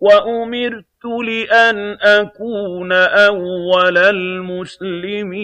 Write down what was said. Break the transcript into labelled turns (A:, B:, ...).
A: وَأُمِرْتُ لِأَنْ أَكُونَ أَوَّلَ الْمُسْلِمِينَ.